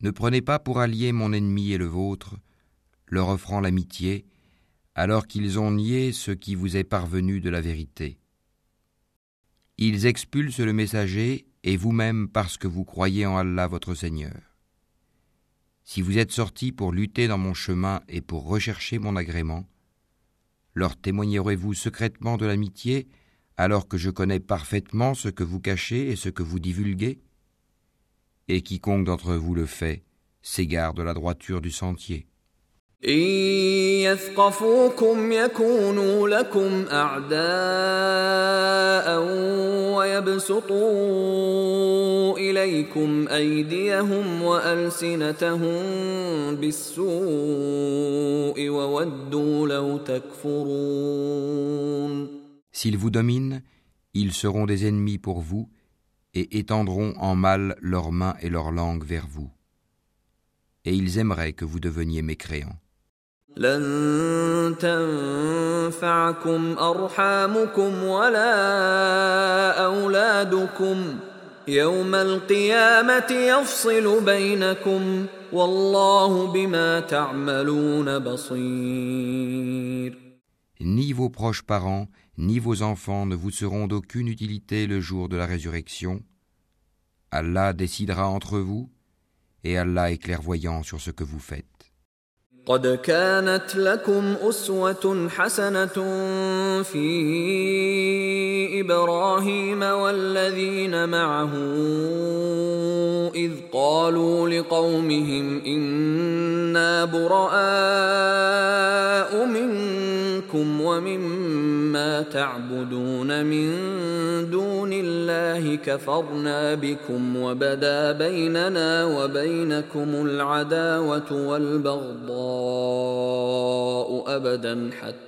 ne prenez pas pour allié mon ennemi et le vôtre, leur offrant l'amitié, alors qu'ils ont nié ce qui vous est parvenu de la vérité. Ils expulsent le messager et vous-même parce que vous croyez en Allah votre Seigneur. Si vous êtes sortis pour lutter dans mon chemin et pour rechercher mon agrément, leur témoignerez-vous secrètement de l'amitié alors que je connais parfaitement ce que vous cachez et ce que vous divulguez? Et quiconque d'entre vous le fait s'égare de la droiture du sentier. إن يثقفوكم يكونوا لكم أعداء ويبسطوا إليكم أيديهم وألسنتهم بالسوء وودوا لو تكفرون S'ils vous dominent, ils seront des ennemis pour vous et étendront en mal leurs mains et leurs langues vers vous. Et ils aimeraient que vous deveniez mécréants. لن تنفعكم أرحامكم ولا أولادكم يوم القيامة يفصل بينكم والله بما تعملون بصير Ni vos proches parents, ni vos enfants ne vous seront d'aucune utilité le jour de la résurrection. Allah décidera entre vous, et Allah est clairvoyant sur ce que vous faites. قد كانت لكم أسوة حسنة في إبراهيم والذين معه إذ قالوا لقومهم إنا براء منكم ومما تعبدون من دون الله كفرنا بكم وبدا بيننا وبينكم العداوة والبغضاء أبدا حتى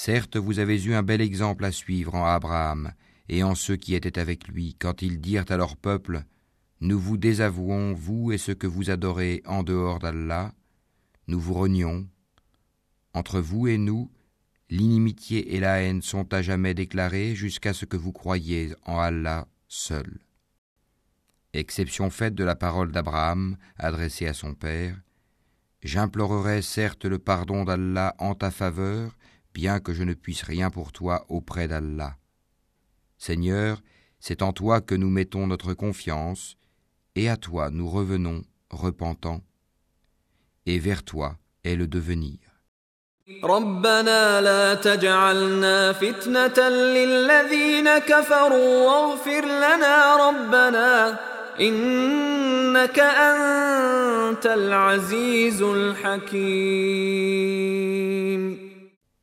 Certes, vous avez eu un bel exemple à suivre en Abraham et en ceux qui étaient avec lui, quand ils dirent à leur peuple Nous vous désavouons, vous et ce que vous adorez en dehors d'Allah, nous vous renions. Entre vous et nous, l'inimitié et la haine sont à jamais déclarées jusqu'à ce que vous croyiez en Allah seul. Exception faite de la parole d'Abraham adressée à son père, J'implorerai certes le pardon d'Allah en ta faveur, bien que je ne puisse rien pour toi auprès d'Allah. Seigneur, c'est en toi que nous mettons notre confiance, et à toi nous revenons, repentants, et vers toi est le devenir.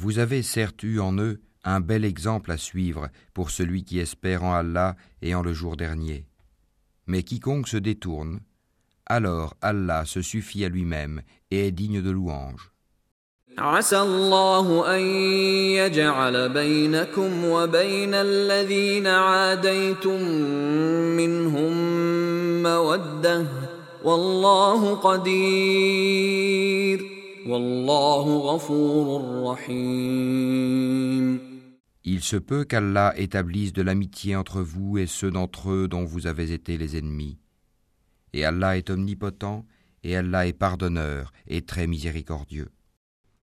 Vous avez certes eu en eux un bel exemple à suivre pour celui qui espère en Allah et en le jour dernier. Mais quiconque se détourne, alors Allah se suffit à lui-même et est digne de louange. عسى الله أن يجعل بينكم وبين الذين عاديتم منهم مودة والله قدير والله غفور رحيم Il se peut qu'Allah établisse de l'amitié entre vous et ceux d'entre eux dont vous avez été les ennemis. Et Allah est omnipotent, et Allah est pardonneur et très miséricordieux.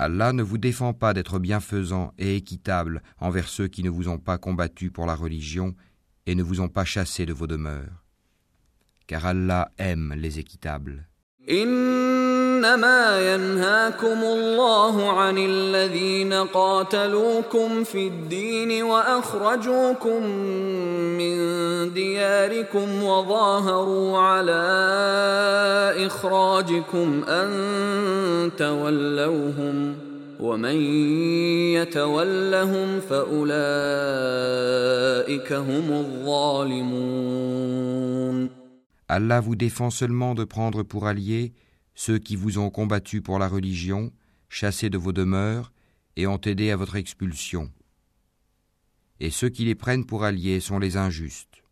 Allah ne vous défend pas d'être bienfaisant et équitable envers ceux qui ne vous ont pas combattu pour la religion et ne vous ont pas chassé de vos demeures. Car Allah aime les équitables. إنما ينهاكم الله عن الذين قاتلوكم في الدين وأخرجوكم من دياركم وظاهروا على إخراجكم أن تولوهم ومن يتولهم فأولئك هم الظالمون. Allah vous défend seulement de prendre pour alliés ceux qui vous ont combattu pour la religion, chassés de vos demeures et ont aidé à votre expulsion. Et ceux qui les prennent pour alliés sont les injustes.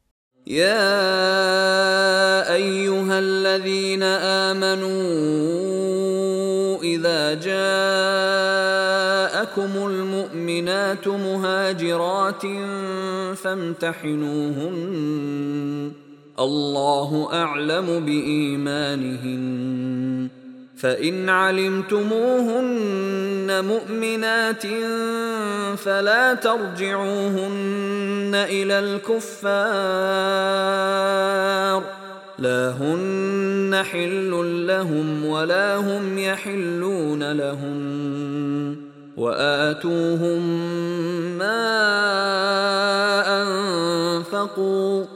يا ايها الذين امنوا اذا جاءكم المؤمنات مهاجرات فامتحنوهن الله اعلم بايمانهن فإن علمتموهن مؤمنات فلا ترجعوهن إلى الكفار. لا هن حل لهم ولا هم يحلون لهن وآتوهم ما أنفقوا.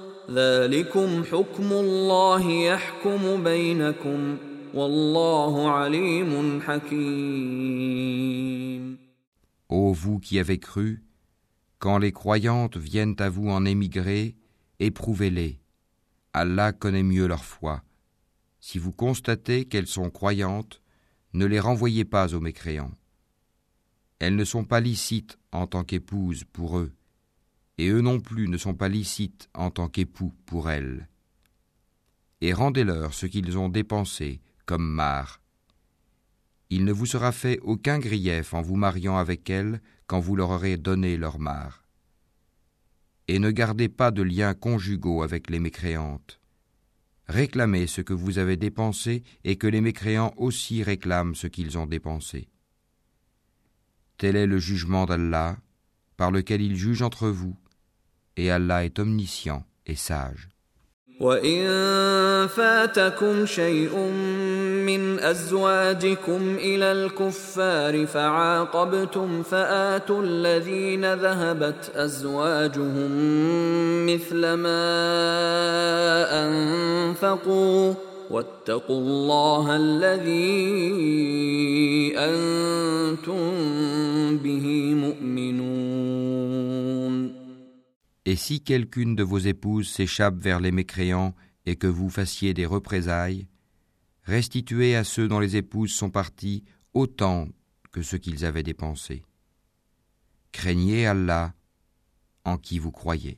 ذلكم حكم الله يحكم بينكم والله عليم حكيم Ô vous qui avez cru, quand les croyantes viennent à vous en émigrer, éprouvez-les. Allah connaît mieux leur foi. Si vous constatez qu'elles sont croyantes, ne les renvoyez pas aux mécréants. Elles ne sont pas licites en tant qu'épouses pour eux, et eux non plus ne sont pas licites en tant qu'époux pour elles. Et rendez-leur ce qu'ils ont dépensé comme mar. Il ne vous sera fait aucun grief en vous mariant avec elles quand vous leur aurez donné leur mar. Et ne gardez pas de liens conjugaux avec les mécréantes. Réclamez ce que vous avez dépensé et que les mécréants aussi réclament ce qu'ils ont dépensé. Tel est le jugement d'Allah, par lequel il juge entre vous, et Allah est omniscient et sage. وإن فاتكم شيء من أزواجكم إلى الكفار فعاقبتم فآتوا الذين ذهبت أزواجهم مثل ما أنفقوا واتقوا الله الذي أنتم به مؤمنون Et si quelqu'une de vos épouses s'échappe vers les mécréants et que vous fassiez des représailles, restituez à ceux dont les épouses sont parties autant que ce qu'ils avaient dépensé. Craignez Allah en qui vous croyez.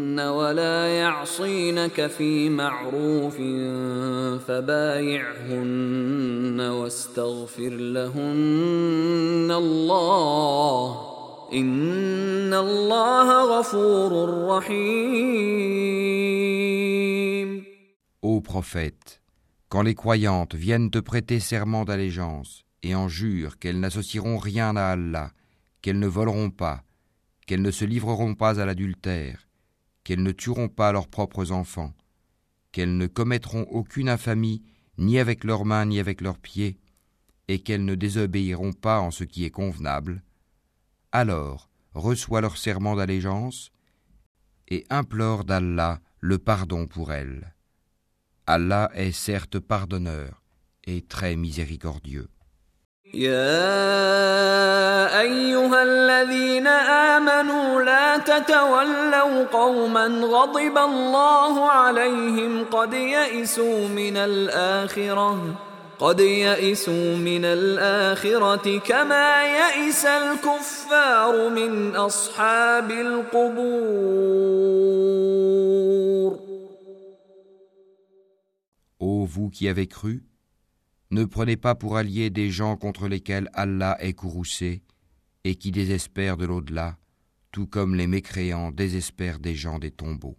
ولا يعصينك في معروف فبايعهن واستغفر لهن الله إن الله غفور رحيم Ô prophète, quand les croyantes viennent te prêter serment d'allégeance et en jurent qu'elles n'associeront rien à Allah, qu'elles ne voleront pas, qu'elles ne se livreront pas à l'adultère, qu'elles ne tueront pas leurs propres enfants, qu'elles ne commettront aucune infamie ni avec leurs mains ni avec leurs pieds, et qu'elles ne désobéiront pas en ce qui est convenable, alors reçois leur serment d'allégeance et implore d'Allah le pardon pour elles. Allah est certes pardonneur et très miséricordieux. يا ايها الذين امنوا لا تتولوا قوما غضب الله عليهم قد يئسوا من الاخره قد يئسوا من الاخره كما يئس الكفار من اصحاب القبور. Ô vous qui avez cru, Ne prenez pas pour alliés des gens contre lesquels Allah est courroucé et qui désespèrent de l'au-delà, tout comme les mécréants désespèrent des gens des tombeaux.